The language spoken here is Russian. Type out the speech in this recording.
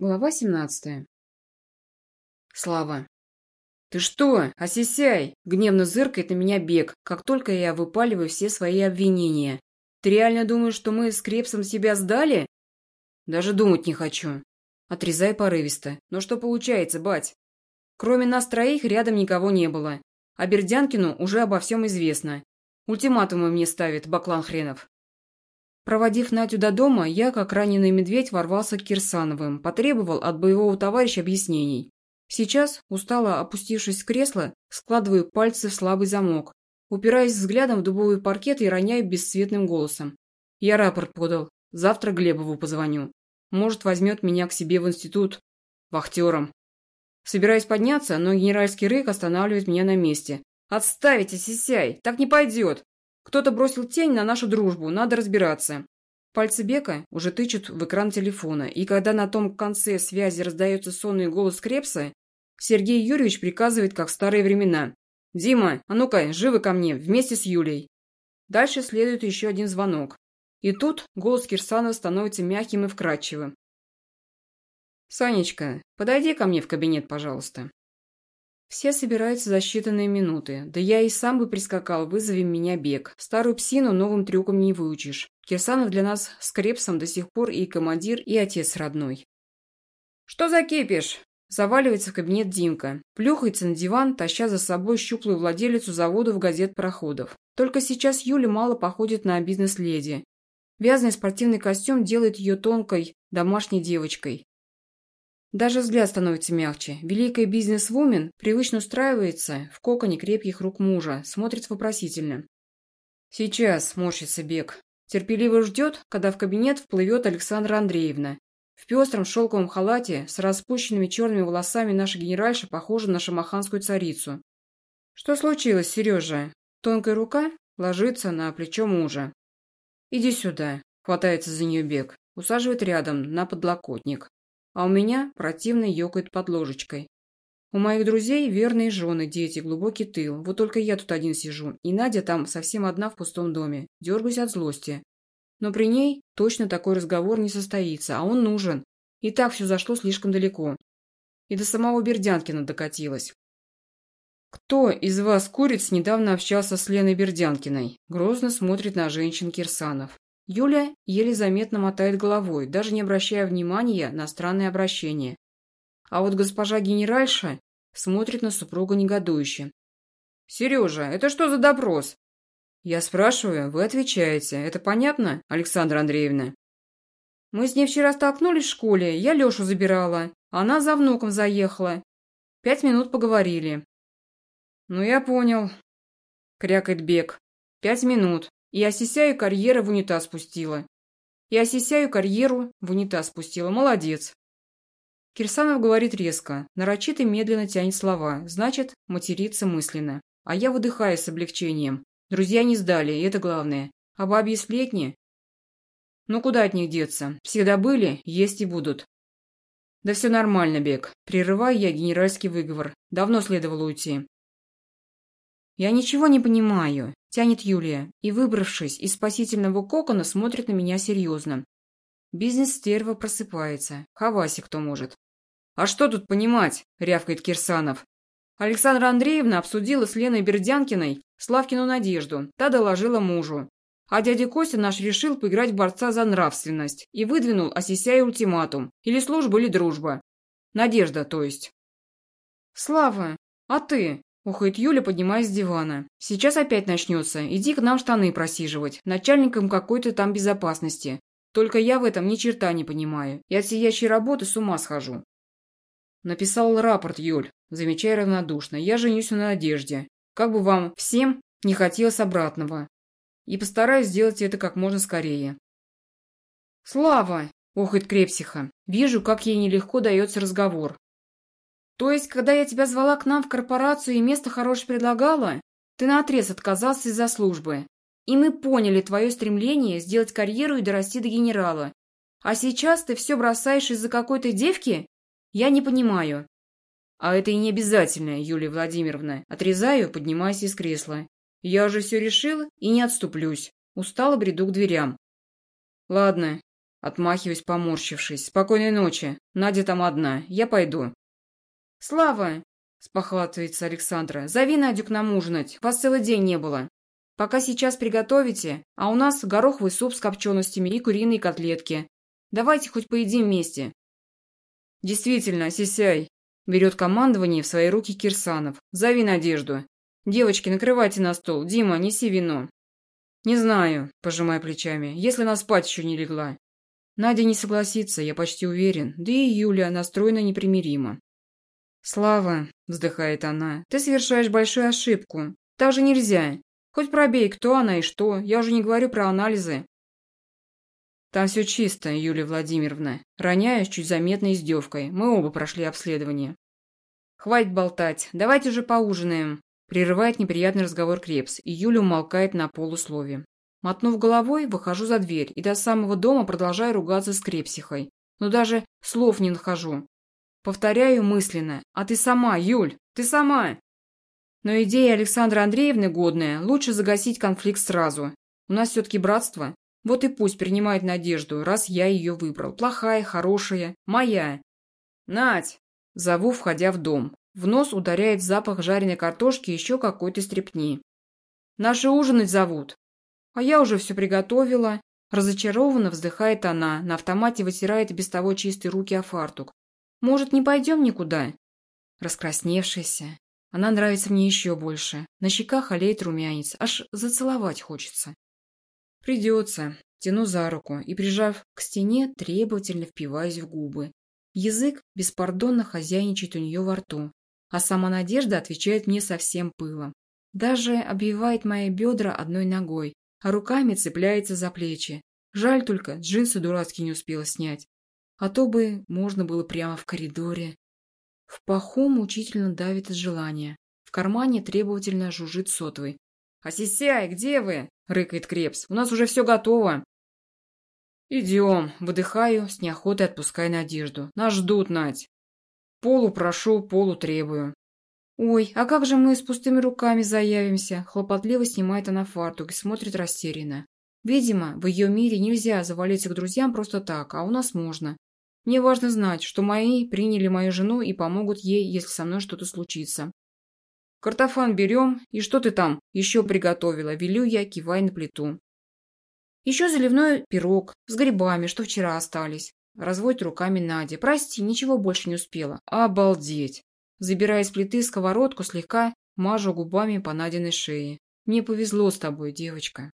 Глава 17. Слава. «Ты что? Осисяй!» – гневно зыркает на меня бег, как только я выпаливаю все свои обвинения. «Ты реально думаешь, что мы с Крепсом себя сдали?» «Даже думать не хочу». Отрезай порывисто. «Но что получается, бать?» Кроме нас троих рядом никого не было. А Бердянкину уже обо всем известно. Ультиматумы мне ставит, баклан хренов. Проводив Надю до дома, я, как раненый медведь, ворвался к Кирсановым, потребовал от боевого товарища объяснений. Сейчас, устало опустившись в кресло, складываю пальцы в слабый замок, упираясь взглядом в дубовый паркет и роняю бесцветным голосом. Я рапорт подал. Завтра Глебову позвоню. Может, возьмет меня к себе в институт. Вахтером. Собираюсь подняться, но генеральский рык останавливает меня на месте. «Отставить, Осисяй! Так не пойдет! Кто-то бросил тень на нашу дружбу, надо разбираться. Пальцы Бека уже тычут в экран телефона, и когда на том конце связи раздается сонный голос Крепса, Сергей Юрьевич приказывает, как в старые времена. «Дима, а ну-ка, живо ко мне, вместе с Юлей». Дальше следует еще один звонок. И тут голос Кирсанова становится мягким и вкрадчивым. «Санечка, подойди ко мне в кабинет, пожалуйста». Все собираются за считанные минуты. Да я и сам бы прискакал, вызови меня бег. Старую псину новым трюком не выучишь. Кирсанов для нас с Крепсом до сих пор и командир, и отец родной. «Что за кипиш?» Заваливается в кабинет Димка. Плюхается на диван, таща за собой щуплую владелицу заводов газет-проходов. Только сейчас Юля мало походит на бизнес-леди. Вязаный спортивный костюм делает ее тонкой, домашней девочкой. Даже взгляд становится мягче. Великая бизнес-вумен привычно устраивается в коконе крепких рук мужа, смотрит вопросительно. Сейчас морщится бег. Терпеливо ждет, когда в кабинет вплывет Александра Андреевна. В пестром шелковом халате с распущенными черными волосами наша генеральша похожа на шамаханскую царицу. «Что случилось, Сережа?» Тонкая рука ложится на плечо мужа. «Иди сюда», — хватается за нее бег, усаживает рядом, на подлокотник а у меня противно ёкает под ложечкой. У моих друзей верные жены, дети, глубокий тыл. Вот только я тут один сижу, и Надя там совсем одна в пустом доме. Дергаюсь от злости. Но при ней точно такой разговор не состоится, а он нужен. И так все зашло слишком далеко. И до самого Бердянкина докатилось. «Кто из вас, куриц, недавно общался с Леной Бердянкиной?» Грозно смотрит на женщин Кирсанов. Юля еле заметно мотает головой, даже не обращая внимания на странное обращение. А вот госпожа генеральша смотрит на супруга негодующе. «Сережа, это что за допрос?» «Я спрашиваю, вы отвечаете. Это понятно, Александра Андреевна?» «Мы с ней вчера столкнулись в школе, я Лешу забирала. Она за внуком заехала. Пять минут поговорили». «Ну, я понял», — крякает Бек. «Пять минут. И осисяю карьеру в унитаз спустила. И осисяю карьеру в унитаз спустила. Молодец. Кирсанов говорит резко, нарочито медленно тянет слова, значит, матерится мысленно. А я выдыхаю с облегчением. Друзья не сдали, и это главное. А бабьи сплетни? Ну куда от них деться? Всегда были, есть и будут. Да все нормально, Бек. Прерываю я генеральский выговор. Давно следовало уйти. Я ничего не понимаю тянет Юлия, и, выбравшись из спасительного кокона, смотрит на меня серьезно. Бизнес-стерва просыпается. Хаваси кто может. «А что тут понимать?» – рявкает Кирсанов. Александра Андреевна обсудила с Леной Бердянкиной Славкину надежду. Та доложила мужу. А дядя Костя наш решил поиграть в борца за нравственность и выдвинул осисяя ультиматум. Или служба, или дружба. Надежда, то есть. «Слава, а ты?» Ухает Юля, поднимаясь с дивана. «Сейчас опять начнется. Иди к нам штаны просиживать. Начальником какой-то там безопасности. Только я в этом ни черта не понимаю. И от сидящей работы с ума схожу». Написал рапорт, Юль, замечая равнодушно. «Я женюсь на Надежде. Как бы вам всем не хотелось обратного. И постараюсь сделать это как можно скорее». «Слава!» – охает Крепсиха. «Вижу, как ей нелегко дается разговор. То есть, когда я тебя звала к нам в корпорацию и место хорошее предлагала, ты наотрез отказался из-за службы. И мы поняли твое стремление сделать карьеру и дорасти до генерала. А сейчас ты все бросаешь из-за какой-то девки? Я не понимаю. А это и не обязательно, Юлия Владимировна. Отрезаю, поднимаясь из кресла. Я уже все решила и не отступлюсь. Устало бреду к дверям. Ладно. Отмахиваюсь, поморщившись. «Спокойной ночи. Надя там одна. Я пойду». «Слава!» – спохватывается Александра. «Зови Надю к нам ужинать. Вас целый день не было. Пока сейчас приготовите, а у нас гороховый суп с копченостями и куриные котлетки. Давайте хоть поедим вместе». «Действительно, сисяй!» – берет командование в свои руки Кирсанов. «Зови Надежду. Девочки, накрывайте на стол. Дима, неси вино». «Не знаю», – пожимая плечами, – «если она спать еще не легла». Надя не согласится, я почти уверен, да и Юля настроена непримиримо. «Слава», – вздыхает она, – «ты совершаешь большую ошибку. Так же нельзя. Хоть пробей, кто она и что, я уже не говорю про анализы». «Там все чисто, Юлия Владимировна», – роняю с чуть заметной издевкой. Мы оба прошли обследование. «Хватит болтать, давайте уже поужинаем», – прерывает неприятный разговор Крепс, и Юля умолкает на полуслове. Мотнув головой, выхожу за дверь и до самого дома продолжаю ругаться с Крепсихой. Но даже слов не нахожу. Повторяю мысленно. «А ты сама, Юль, ты сама!» Но идея Александры Андреевны годная. Лучше загасить конфликт сразу. У нас все-таки братство. Вот и пусть принимает надежду, раз я ее выбрал. Плохая, хорошая, моя. «Надь!» Зову, входя в дом. В нос ударяет запах жареной картошки и еще какой-то стрепни. «Наши ужинать зовут!» А я уже все приготовила. Разочарованно вздыхает она, на автомате вытирает без того чистые руки о фартук. Может, не пойдем никуда? Раскрасневшаяся. Она нравится мне еще больше. На щеках олеет румянец, аж зацеловать хочется. Придется. Тяну за руку и, прижав к стене, требовательно впиваюсь в губы. Язык беспардонно хозяйничает у нее во рту, а сама Надежда отвечает мне со всем пылом. Даже обвивает мои бедра одной ногой, а руками цепляется за плечи. Жаль только, джинсы дурацкие не успела снять. А то бы можно было прямо в коридоре. В паху мучительно давит от желания. В кармане требовательно жужжит сотовый. «Асисяй, где вы?» – рыкает Крепс. «У нас уже все готово». «Идем», – выдыхаю, с неохотой отпуская надежду. «Нас ждут, Надь». Полу прошу, полу требую. «Ой, а как же мы с пустыми руками заявимся?» Хлопотливо снимает она фартук и смотрит растерянно. «Видимо, в ее мире нельзя завалиться к друзьям просто так, а у нас можно. Мне важно знать, что мои приняли мою жену и помогут ей, если со мной что-то случится. Картофан берем, и что ты там еще приготовила, велю я, кивая на плиту. Еще заливной пирог с грибами, что вчера остались. Разводит руками Надя. Прости, ничего больше не успела. Обалдеть. Забирая с плиты сковородку, слегка мажу губами по Надиной шее. Мне повезло с тобой, девочка.